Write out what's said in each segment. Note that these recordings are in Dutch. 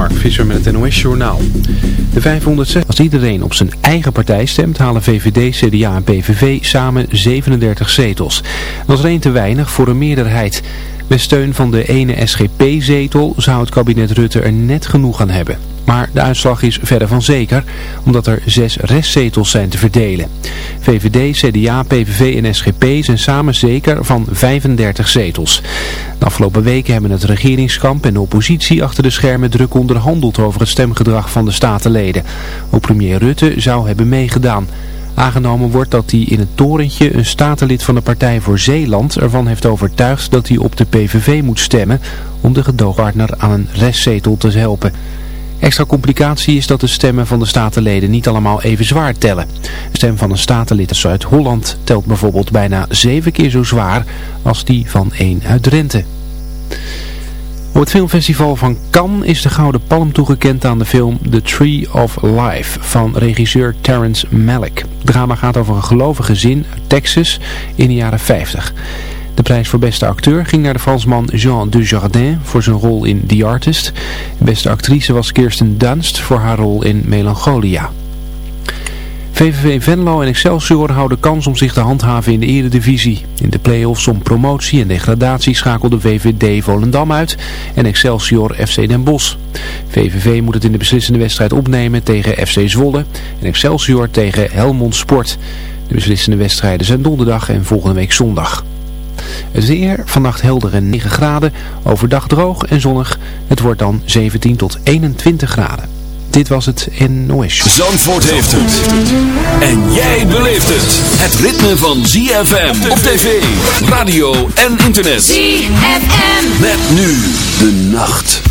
Mark Visser met het NOS Journaal. De 506. Als iedereen op zijn eigen partij stemt, halen VVD, CDA en PVV samen 37 zetels. Dat is één te weinig voor een meerderheid. Met steun van de ene SGP-zetel zou het kabinet Rutte er net genoeg aan hebben. Maar de uitslag is verder van zeker, omdat er zes restzetels zijn te verdelen. VVD, CDA, PVV en SGP zijn samen zeker van 35 zetels. De afgelopen weken hebben het regeringskamp en de oppositie achter de schermen druk onderhandeld over het stemgedrag van de statenleden. Ook premier Rutte zou hebben meegedaan. Aangenomen wordt dat hij in het torentje een statenlid van de Partij voor Zeeland ervan heeft overtuigd dat hij op de PVV moet stemmen om de gedoogpartner aan een restzetel te helpen. Extra complicatie is dat de stemmen van de statenleden niet allemaal even zwaar tellen. De stem van een statenlid uit Zuid-Holland telt bijvoorbeeld bijna zeven keer zo zwaar als die van één uit Drenthe. Op het filmfestival van Cannes is de Gouden Palm toegekend aan de film The Tree of Life van regisseur Terrence Malick. Het drama gaat over een gelovige gezin uit Texas in de jaren 50. De prijs voor beste acteur ging naar de Fransman Jean Dujardin voor zijn rol in The Artist. Beste actrice was Kirsten Dunst voor haar rol in Melancholia. VVV Venlo en Excelsior houden kans om zich te handhaven in de eredivisie. In de play-offs om promotie en degradatie schakelde VVD Volendam uit en Excelsior FC Den Bosch. VVV moet het in de beslissende wedstrijd opnemen tegen FC Zwolle en Excelsior tegen Helmond Sport. De beslissende wedstrijden zijn donderdag en volgende week zondag. Het weer, vannacht helder en 9 graden, overdag droog en zonnig. Het wordt dan 17 tot 21 graden. Dit was het NOS. Zandvoort heeft het. En jij beleeft het. Het ritme van ZFM op tv, radio en internet. ZFM. Met nu de nacht.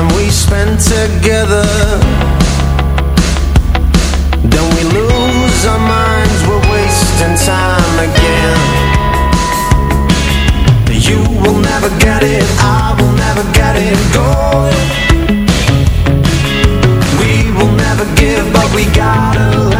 time we spend together. Don't we lose our minds, we're wasting time again. You will never get it, I will never get it, go. We will never give, but we gotta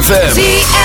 ZFM.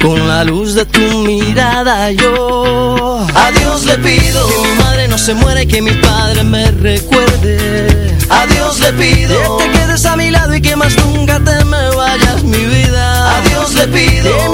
con la luz de tu mirada. Yo a Dios le pido que mi madre no se muera y que mi padre me recuerde. A Dios le pido que te quedes a mi lado y que más nunca te me vayas, mi vida. A Dios le pido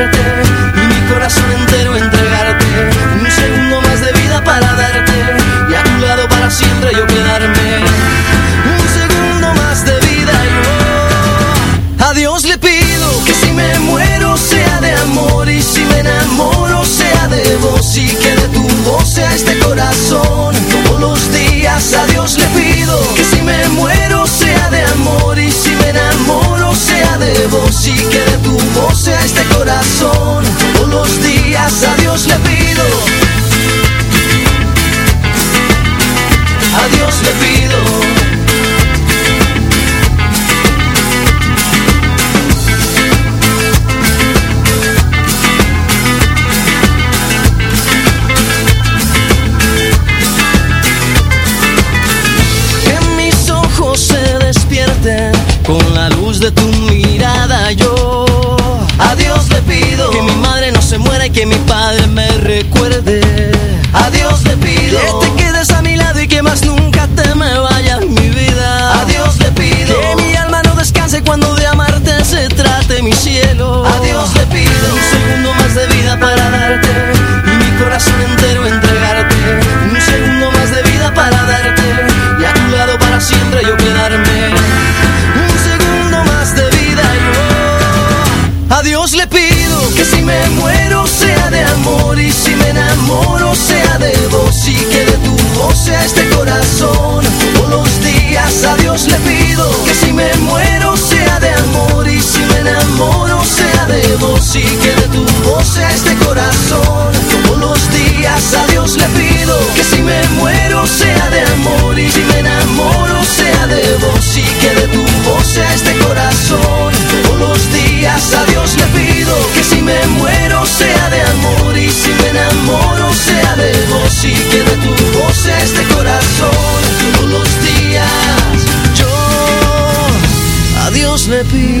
be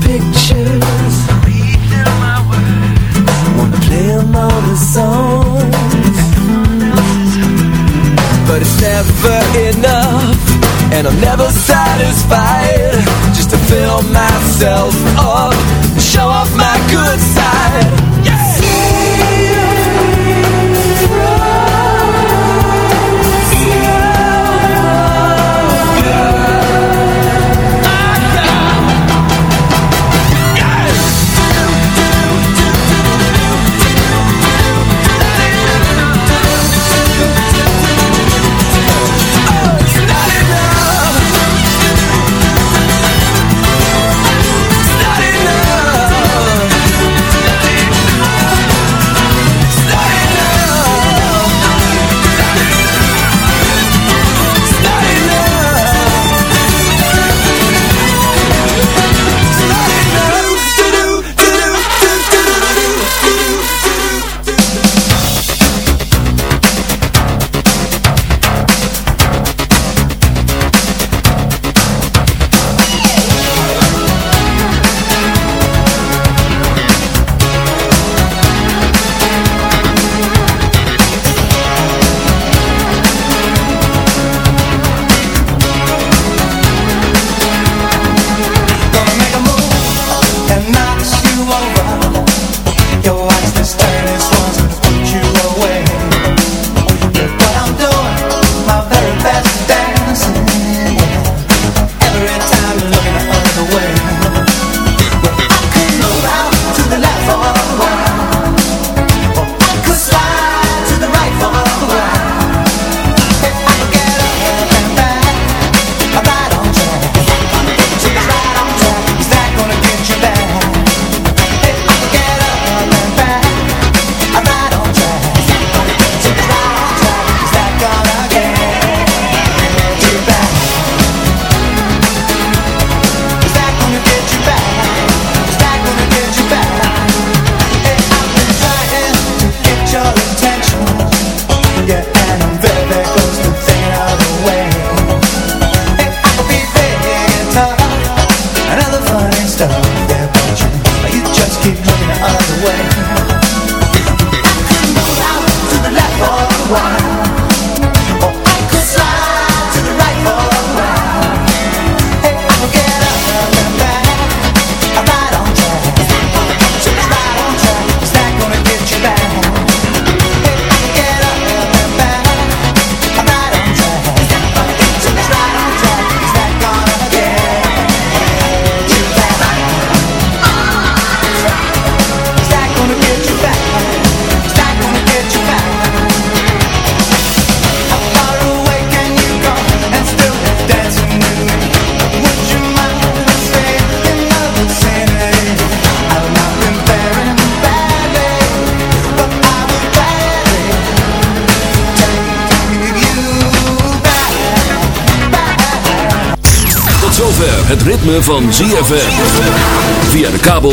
pictures. Wanna play them all the songs. But it's never enough, and I'm never satisfied. Just to fill myself up show off my good side.